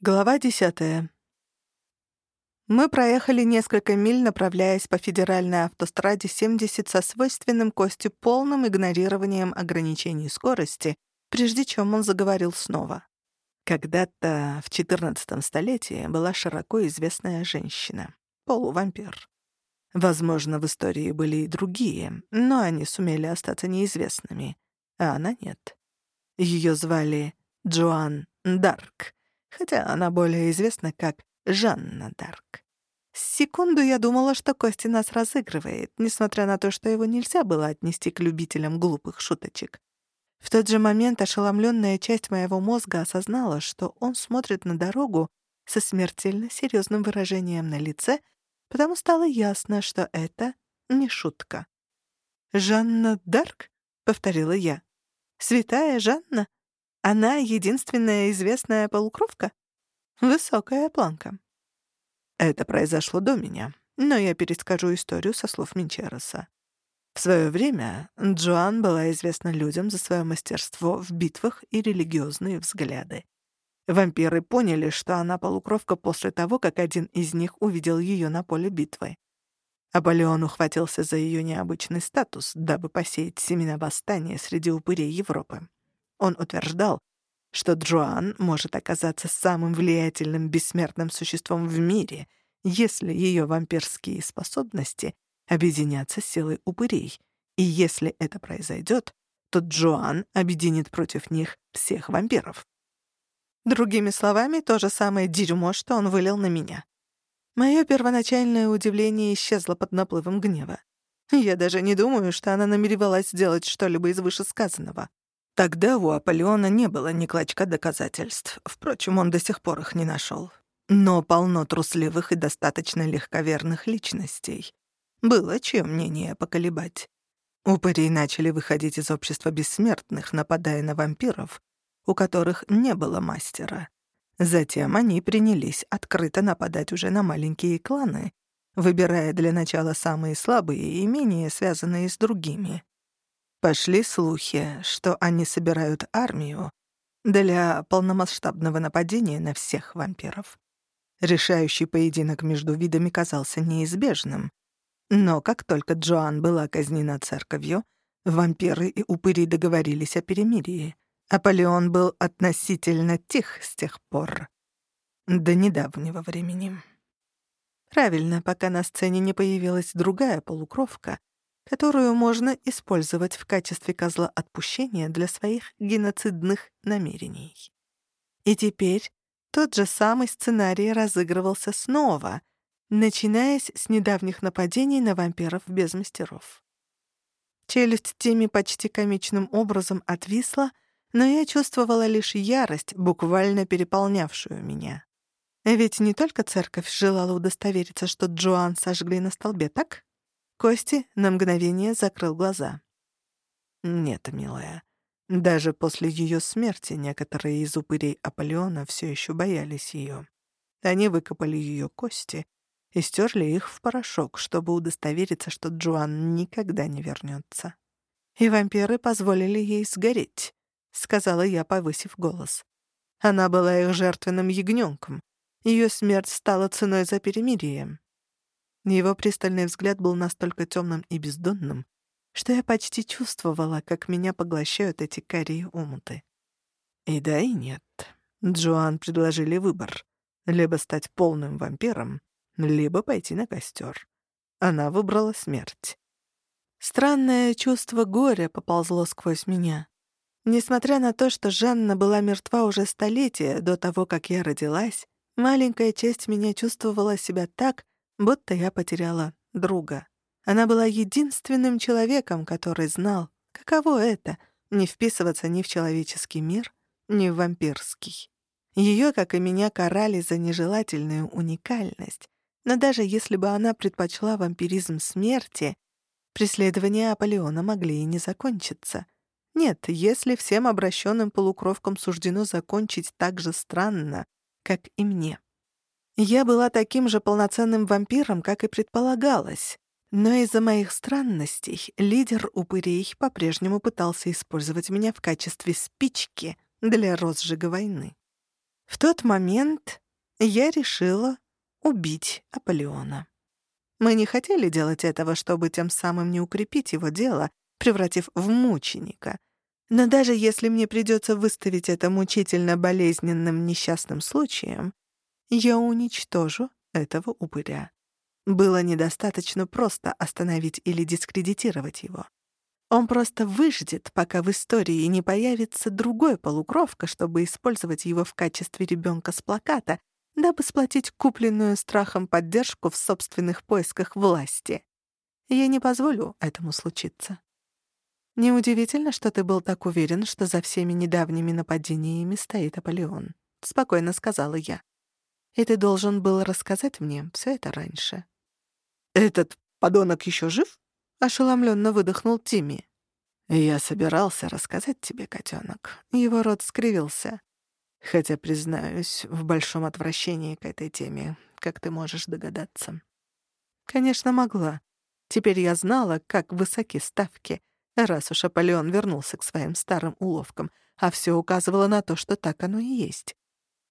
Глава десятая. Мы проехали несколько миль, направляясь по федеральной автостраде 70 со свойственным Косте полным игнорированием ограничений скорости, прежде чем он заговорил снова. Когда-то в XIV столетии была широко известная женщина — полувампир. Возможно, в истории были и другие, но они сумели остаться неизвестными, а она нет. Ее звали Джоан Дарк — хотя она более известна как Жанна Дарк. Секунду я думала, что Кости нас разыгрывает, несмотря на то, что его нельзя было отнести к любителям глупых шуточек. В тот же момент ошеломленная часть моего мозга осознала, что он смотрит на дорогу со смертельно серьезным выражением на лице, потому стало ясно, что это не шутка. «Жанна Дарк?» — повторила я. «Святая Жанна? Она единственная известная полукровка? Высокая планка. Это произошло до меня, но я перескажу историю со слов Минчероса. В свое время Джоан была известна людям за свое мастерство в битвах и религиозные взгляды. Вампиры поняли, что она полукровка после того, как один из них увидел ее на поле битвы. Аполеон ухватился за ее необычный статус, дабы посеять семена восстания среди упырей Европы. Он утверждал, что Джоан может оказаться самым влиятельным бессмертным существом в мире, если ее вампирские способности объединятся силой упырей. И если это произойдет, то Джоан объединит против них всех вампиров. Другими словами, то же самое дерьмо, что он вылил на меня. Мое первоначальное удивление исчезло под наплывом гнева. Я даже не думаю, что она намеревалась сделать что-либо из вышесказанного. Тогда у Аполеона не было ни клочка доказательств. Впрочем, он до сих пор их не нашел. Но полно трусливых и достаточно легковерных личностей. Было чем мнение поколебать. Упыри начали выходить из общества бессмертных, нападая на вампиров, у которых не было мастера. Затем они принялись открыто нападать уже на маленькие кланы, выбирая для начала самые слабые и менее связанные с другими. Пошли слухи, что они собирают армию для полномасштабного нападения на всех вампиров. Решающий поединок между видами казался неизбежным. Но как только Джоан была казнена церковью, вампиры и упыри договорились о перемирии. Аполеон был относительно тих с тех пор. До недавнего времени. Правильно, пока на сцене не появилась другая полукровка, которую можно использовать в качестве козла отпущения для своих геноцидных намерений. И теперь тот же самый сценарий разыгрывался снова, начинаясь с недавних нападений на вампиров без мастеров. Челюсть Тими почти комичным образом отвисла, но я чувствовала лишь ярость, буквально переполнявшую меня. Ведь не только церковь желала удостовериться, что Джоан сожгли на столбе, так? Кости на мгновение закрыл глаза. «Нет, милая. Даже после ее смерти некоторые из упырей Аполеона все еще боялись ее. Они выкопали ее кости и стерли их в порошок, чтобы удостовериться, что Джоан никогда не вернется. И вампиры позволили ей сгореть», — сказала я, повысив голос. Она была их жертвенным ягненком. Ее смерть стала ценой за перемирие. Его пристальный взгляд был настолько темным и бездонным, что я почти чувствовала, как меня поглощают эти карие омуты. И да, и нет. Джоан предложили выбор — либо стать полным вампиром, либо пойти на костер. Она выбрала смерть. Странное чувство горя поползло сквозь меня. Несмотря на то, что Жанна была мертва уже столетия до того, как я родилась, маленькая часть меня чувствовала себя так, будто я потеряла друга. Она была единственным человеком, который знал, каково это — не вписываться ни в человеческий мир, ни в вампирский. Ее, как и меня, карали за нежелательную уникальность, но даже если бы она предпочла вампиризм смерти, преследования Аполеона могли и не закончиться. Нет, если всем обращенным полукровкам суждено закончить так же странно, как и мне. Я была таким же полноценным вампиром, как и предполагалось. Но из-за моих странностей лидер упырей по-прежнему пытался использовать меня в качестве спички для розжига войны. В тот момент я решила убить Аполеона. Мы не хотели делать этого, чтобы тем самым не укрепить его дело, превратив в мученика. Но даже если мне придется выставить это мучительно болезненным несчастным случаем, я уничтожу этого упыря. Было недостаточно просто остановить или дискредитировать его. Он просто выждет, пока в истории не появится другой полукровка, чтобы использовать его в качестве ребенка с плаката, дабы сплотить купленную страхом поддержку в собственных поисках власти. Я не позволю этому случиться. «Неудивительно, что ты был так уверен, что за всеми недавними нападениями стоит Аполеон», — спокойно сказала я. «И ты должен был рассказать мне все это раньше». «Этот подонок еще жив?» — ошеломленно выдохнул Тимми. «Я собирался рассказать тебе, котенок. Его рот скривился. Хотя, признаюсь, в большом отвращении к этой теме, как ты можешь догадаться». «Конечно, могла. Теперь я знала, как высоки ставки, раз уж Аполеон вернулся к своим старым уловкам, а все указывало на то, что так оно и есть.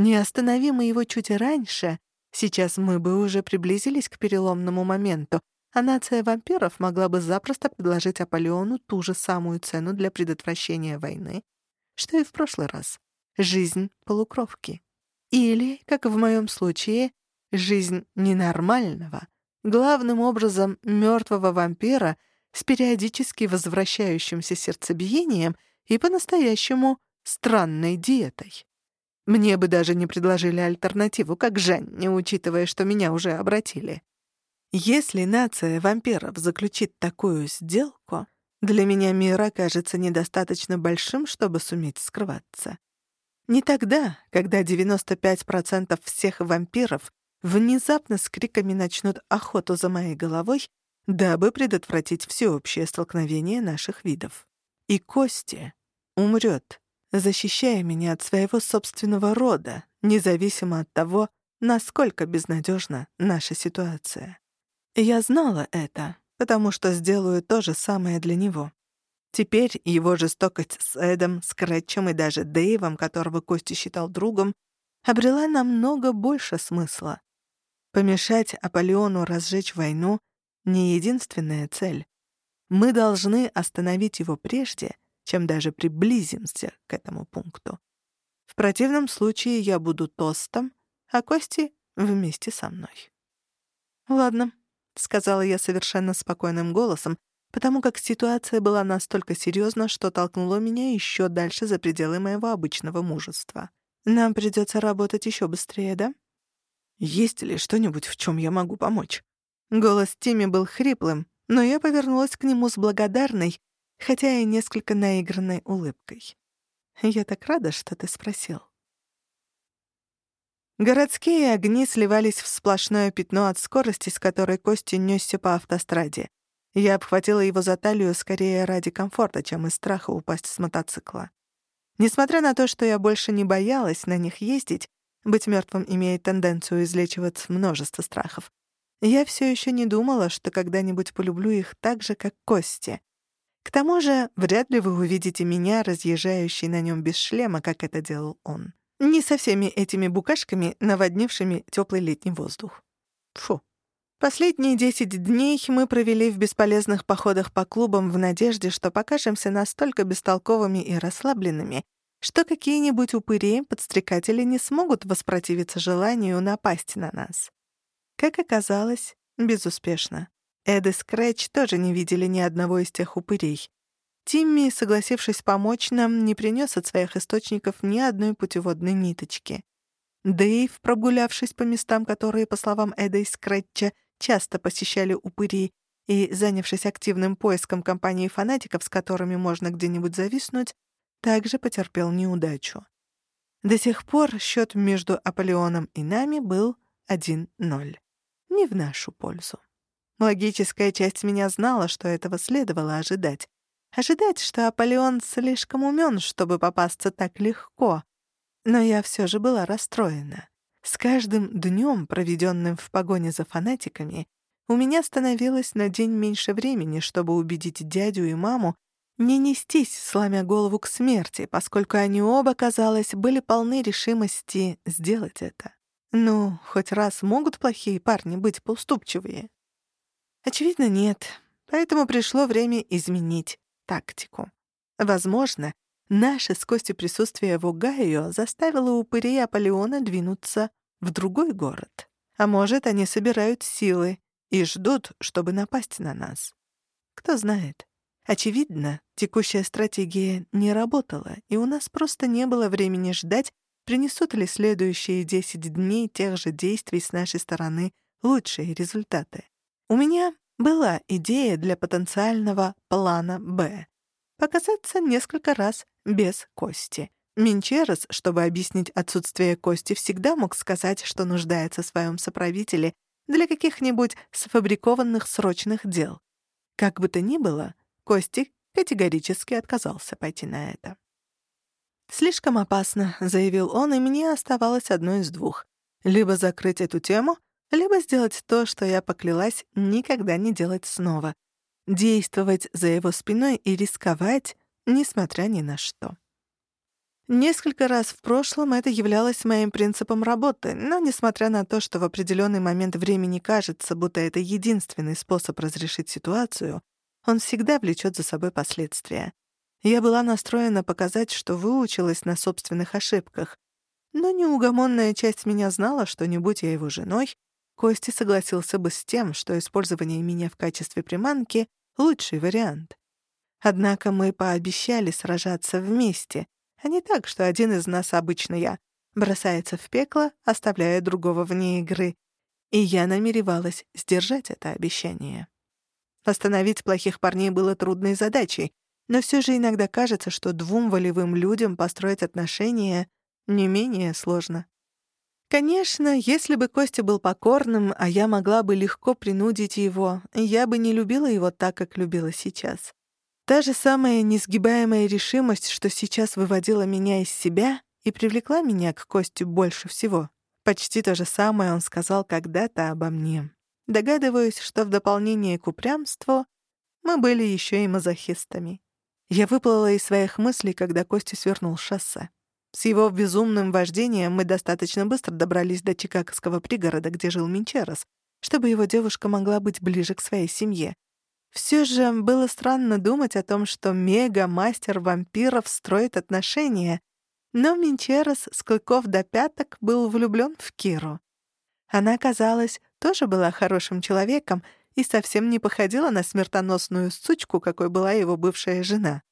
Не останови мы его чуть раньше, сейчас мы бы уже приблизились к переломному моменту, а нация вампиров могла бы запросто предложить Аполеону ту же самую цену для предотвращения войны, что и в прошлый раз — жизнь полукровки. Или, как в моем случае, жизнь ненормального, главным образом мертвого вампира с периодически возвращающимся сердцебиением и по-настоящему странной диетой. Мне бы даже не предложили альтернативу, как Жень, не учитывая, что меня уже обратили. Если нация вампиров заключит такую сделку, для меня мир окажется недостаточно большим, чтобы суметь скрываться. Не тогда, когда 95% всех вампиров внезапно с криками начнут охоту за моей головой, дабы предотвратить всеобщее столкновение наших видов. И Кости умрет, защищая меня от своего собственного рода, независимо от того, насколько безнадежна наша ситуация. Я знала это, потому что сделаю то же самое для него. Теперь его жестокость с Эдом, Скретчем и даже Дэйвом, которого Кости считал другом, обрела намного больше смысла. Помешать Аполеону разжечь войну — не единственная цель. Мы должны остановить его прежде, чем даже приблизимся к этому пункту. В противном случае я буду тостом, а Кости — вместе со мной. Ладно, — сказала я совершенно спокойным голосом, потому как ситуация была настолько серьезна, что толкнула меня еще дальше за пределы моего обычного мужества. «Нам придется работать еще быстрее, да?» «Есть ли что-нибудь, в чем я могу помочь?» Голос Тимми был хриплым, но я повернулась к нему с благодарной, хотя и несколько наигранной улыбкой. «Я так рада, что ты спросил». Городские огни сливались в сплошное пятно от скорости, с которой Костя нёсся по автостраде. Я обхватила его за талию скорее ради комфорта, чем из страха упасть с мотоцикла. Несмотря на то, что я больше не боялась на них ездить, быть мертвым имеет тенденцию излечивать множество страхов, я все еще не думала, что когда-нибудь полюблю их так же, как Кости. К тому же, вряд ли вы увидите меня, разъезжающей на нем без шлема, как это делал он. Не со всеми этими букашками, наводнившими теплый летний воздух. Фу. Последние десять дней мы провели в бесполезных походах по клубам в надежде, что покажемся настолько бестолковыми и расслабленными, что какие-нибудь упыри, подстрекатели не смогут воспротивиться желанию напасть на нас. Как оказалось, безуспешно. Эд и Скрэч тоже не видели ни одного из тех упырей. Тимми, согласившись помочь нам, не принес от своих источников ни одной путеводной ниточки. Дэйв, прогулявшись по местам, которые, по словам Эда и Скретча, часто посещали упыри, и, занявшись активным поиском компании фанатиков, с которыми можно где-нибудь зависнуть, также потерпел неудачу. До сих пор счет между Аполеоном и нами был 1-0. Не в нашу пользу. Логическая часть меня знала, что этого следовало ожидать. Ожидать, что Аполеон слишком умен, чтобы попасться так легко. Но я все же была расстроена. С каждым днем, проведенным в погоне за фанатиками, у меня становилось на день меньше времени, чтобы убедить дядю и маму не нестись, сломя голову к смерти, поскольку они оба, казалось, были полны решимости сделать это. Ну, хоть раз могут плохие парни быть поуступчивее? Очевидно, нет. Поэтому пришло время изменить тактику. Возможно, наше с Костей присутствие в Огайо заставило упырей Аполеона двинуться в другой город. А может, они собирают силы и ждут, чтобы напасть на нас. Кто знает. Очевидно, текущая стратегия не работала, и у нас просто не было времени ждать, принесут ли следующие 10 дней тех же действий с нашей стороны лучшие результаты. У меня была идея для потенциального плана «Б» — показаться несколько раз без кости. Минчерос, чтобы объяснить отсутствие кости, всегда мог сказать, что нуждается в своем соправителе для каких-нибудь сфабрикованных срочных дел. Как бы то ни было, Кости категорически отказался пойти на это. «Слишком опасно», — заявил он, и мне оставалось одно из двух. Либо закрыть эту тему, либо сделать то, что я поклялась никогда не делать снова. Действовать за его спиной и рисковать, несмотря ни на что. Несколько раз в прошлом это являлось моим принципом работы, но несмотря на то, что в определенный момент времени кажется, будто это единственный способ разрешить ситуацию, он всегда влечет за собой последствия. Я была настроена показать, что выучилась на собственных ошибках. Но неугомонная часть меня знала, что не будь я его женой, Кости согласился бы с тем, что использование меня в качестве приманки — лучший вариант. Однако мы пообещали сражаться вместе, а не так, что один из нас, обычно я, бросается в пекло, оставляя другого вне игры. И я намеревалась сдержать это обещание. Остановить плохих парней было трудной задачей, но все же иногда кажется, что двум волевым людям построить отношения не менее сложно. Конечно, если бы Костя был покорным, а я могла бы легко принудить его, я бы не любила его так, как любила сейчас. Та же самая несгибаемая решимость, что сейчас выводила меня из себя и привлекла меня к Косте больше всего. Почти то же самое он сказал когда-то обо мне. Догадываюсь, что в дополнение к упрямству мы были еще и мазохистами. Я выплыла из своих мыслей, когда Костя свернул шоссе. С его безумным вождением мы достаточно быстро добрались до чикагского пригорода, где жил Минчерос, чтобы его девушка могла быть ближе к своей семье. Все же было странно думать о том, что мега-мастер вампиров строит отношения, но Минчерос с клыков до пяток был влюблен в Киру. Она, казалось, тоже была хорошим человеком и совсем не походила на смертоносную сучку, какой была его бывшая жена.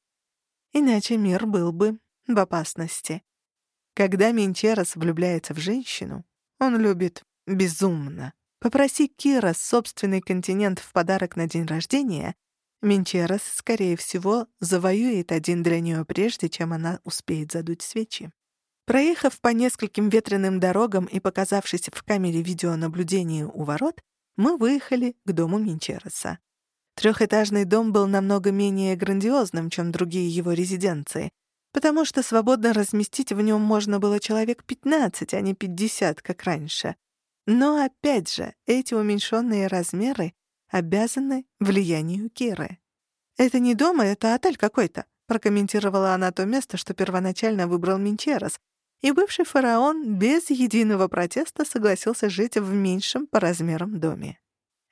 Иначе мир был бы в опасности. Когда Менчерос влюбляется в женщину, он любит безумно. Попроси Кира собственный континент в подарок на день рождения, Менчерос, скорее всего, завоюет один для нее прежде, чем она успеет задуть свечи. Проехав по нескольким ветреным дорогам и показавшись в камере видеонаблюдения у ворот, мы выехали к дому Минчереса. Трехэтажный дом был намного менее грандиозным, чем другие его резиденции, потому что свободно разместить в нем можно было человек 15, а не 50, как раньше. Но, опять же, эти уменьшенные размеры обязаны влиянию Киры. «Это не дом, а это отель какой-то», прокомментировала она то место, что первоначально выбрал Минчерос, и бывший фараон без единого протеста согласился жить в меньшем по размерам доме.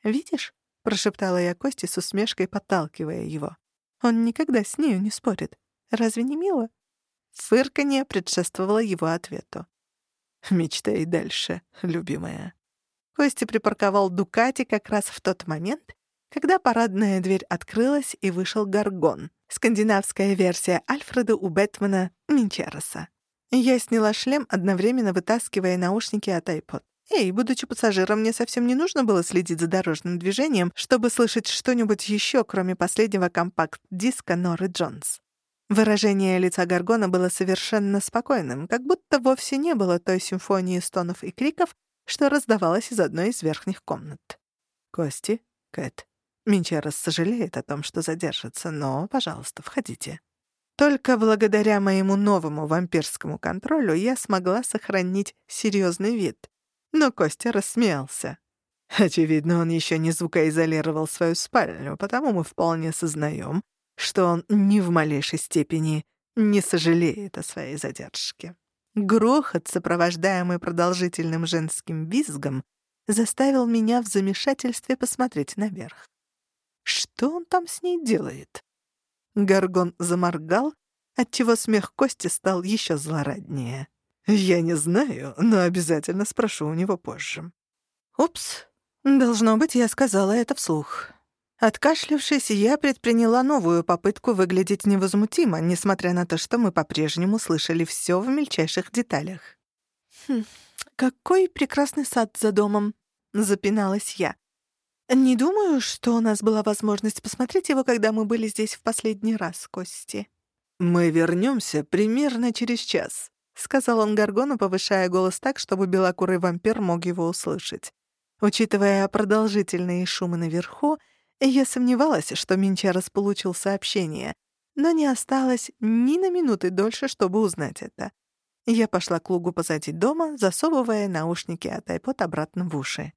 «Видишь?» — прошептала я Косте с усмешкой, подталкивая его. «Он никогда с нею не спорит. Разве не мило?» Фырканье предшествовало его ответу. «Мечтай дальше, любимая». Костя припарковал Дукати как раз в тот момент, когда парадная дверь открылась и вышел Гаргон, скандинавская версия Альфреда у Бэтмена Минчероса. Я сняла шлем, одновременно вытаскивая наушники от iPod. Эй, будучи пассажиром, мне совсем не нужно было следить за дорожным движением, чтобы слышать что-нибудь еще, кроме последнего компакт-диска Норы Джонс. Выражение лица Гаргона было совершенно спокойным, как будто вовсе не было той симфонии стонов и криков, что раздавалось из одной из верхних комнат. «Кости, Кэт, Минчерос сожалеет о том, что задержится, но, пожалуйста, входите». Только благодаря моему новому вампирскому контролю я смогла сохранить серьезный вид. Но Костя рассмеялся. Очевидно, он еще не звукоизолировал свою спальню, потому мы вполне сознаем, что он ни в малейшей степени не сожалеет о своей задержке. Грохот, сопровождаемый продолжительным женским визгом, заставил меня в замешательстве посмотреть наверх. Что он там с ней делает? Гаргон заморгал, отчего смех Кости стал еще злораднее. «Я не знаю, но обязательно спрошу у него позже». «Упс, должно быть, я сказала это вслух». Откашлявшись, я предприняла новую попытку выглядеть невозмутимо, несмотря на то, что мы по-прежнему слышали все в мельчайших деталях. «Хм, какой прекрасный сад за домом», — запиналась я. «Не думаю, что у нас была возможность посмотреть его, когда мы были здесь в последний раз, Кости». «Мы вернемся примерно через час», — сказал он Гаргону, повышая голос так, чтобы белокурый вампир мог его услышать. Учитывая продолжительные шумы наверху, я сомневалась, что Минчарос получил сообщение, но не осталось ни на минуты дольше, чтобы узнать это. Я пошла к лугу позади дома, засовывая наушники от iPod обратно в уши.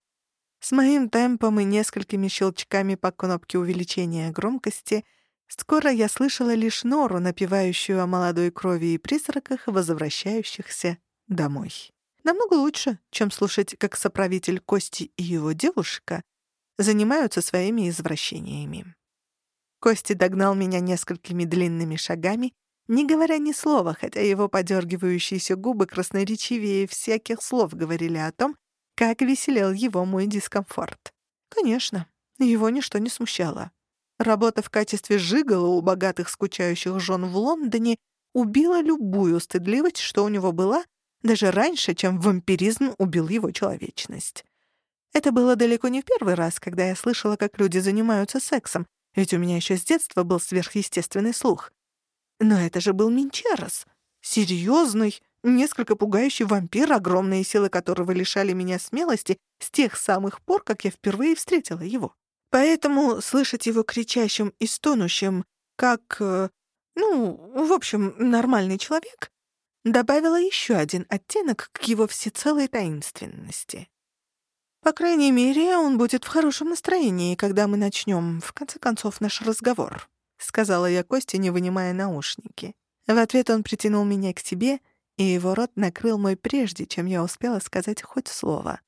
С моим темпом и несколькими щелчками по кнопке увеличения громкости скоро я слышала лишь Нору, напевающую о молодой крови и призраках, возвращающихся домой. Намного лучше, чем слушать, как соправитель Кости и его девушка занимаются своими извращениями. Кости догнал меня несколькими длинными шагами, не говоря ни слова, хотя его подергивающиеся губы красноречивее всяких слов говорили о том, как веселел его мой дискомфорт. Конечно, его ничто не смущало. Работа в качестве жигала у богатых скучающих жен в Лондоне убила любую стыдливость, что у него была, даже раньше, чем вампиризм убил его человечность. Это было далеко не в первый раз, когда я слышала, как люди занимаются сексом, ведь у меня еще с детства был сверхъестественный слух. Но это же был Минчерос. Серьезный, несколько пугающий вампир, огромные силы которого лишали меня смелости с тех самых пор, как я впервые встретила его. Поэтому слышать его кричащим и стонущим, как, э, ну, в общем, нормальный человек, добавило еще один оттенок к его всецелой таинственности. По крайней мере, он будет в хорошем настроении, когда мы начнем, в конце концов, наш разговор», — сказала я Косте, не вынимая наушники. В ответ он притянул меня к себе, и его рот накрыл мой прежде, чем я успела сказать хоть слово.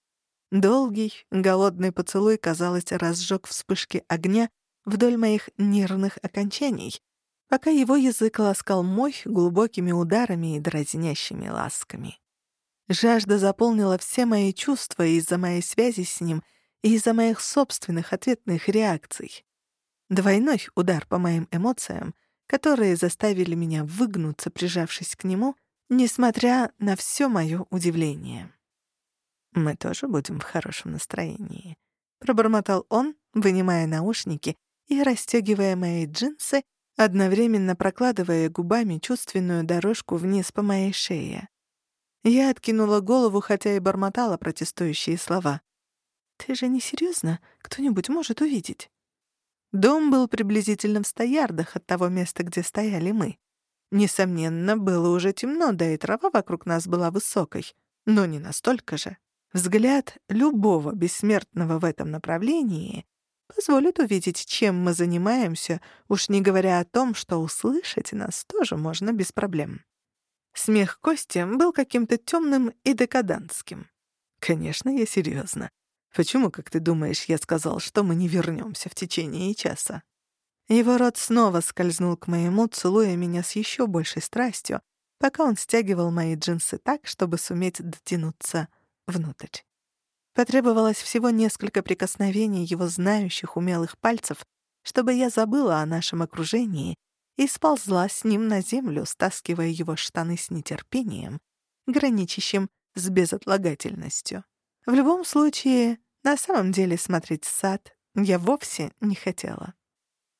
Долгий, голодный поцелуй, казалось, разжег вспышки огня вдоль моих нервных окончаний, пока его язык ласкал мой глубокими ударами и дразнящими ласками. Жажда заполнила все мои чувства из-за моей связи с ним и из-за моих собственных ответных реакций. Двойной удар по моим эмоциям, которые заставили меня выгнуться, прижавшись к нему, несмотря на все мое удивление. «Мы тоже будем в хорошем настроении», — пробормотал он, вынимая наушники и расстегивая мои джинсы, одновременно прокладывая губами чувственную дорожку вниз по моей шее. Я откинула голову, хотя и бормотала протестующие слова. «Ты же не серьезно? Кто-нибудь может увидеть?» Дом был приблизительно в ста ярдах от того места, где стояли мы. Несомненно, было уже темно, да и трава вокруг нас была высокой, но не настолько же. Взгляд любого бессмертного в этом направлении позволит увидеть, чем мы занимаемся, уж не говоря о том, что услышать нас тоже можно без проблем. Смех Кости был каким-то темным и декадантским. «Конечно, я серьезно. Почему, как ты думаешь, я сказал, что мы не вернемся в течение часа?» Его рот снова скользнул к моему, целуя меня с еще большей страстью, пока он стягивал мои джинсы так, чтобы суметь дотянуться внутрь. Потребовалось всего несколько прикосновений его знающих умелых пальцев, чтобы я забыла о нашем окружении и сползла с ним на землю, стаскивая его штаны с нетерпением, граничащим с безотлагательностью. В любом случае, на самом деле смотреть сад я вовсе не хотела.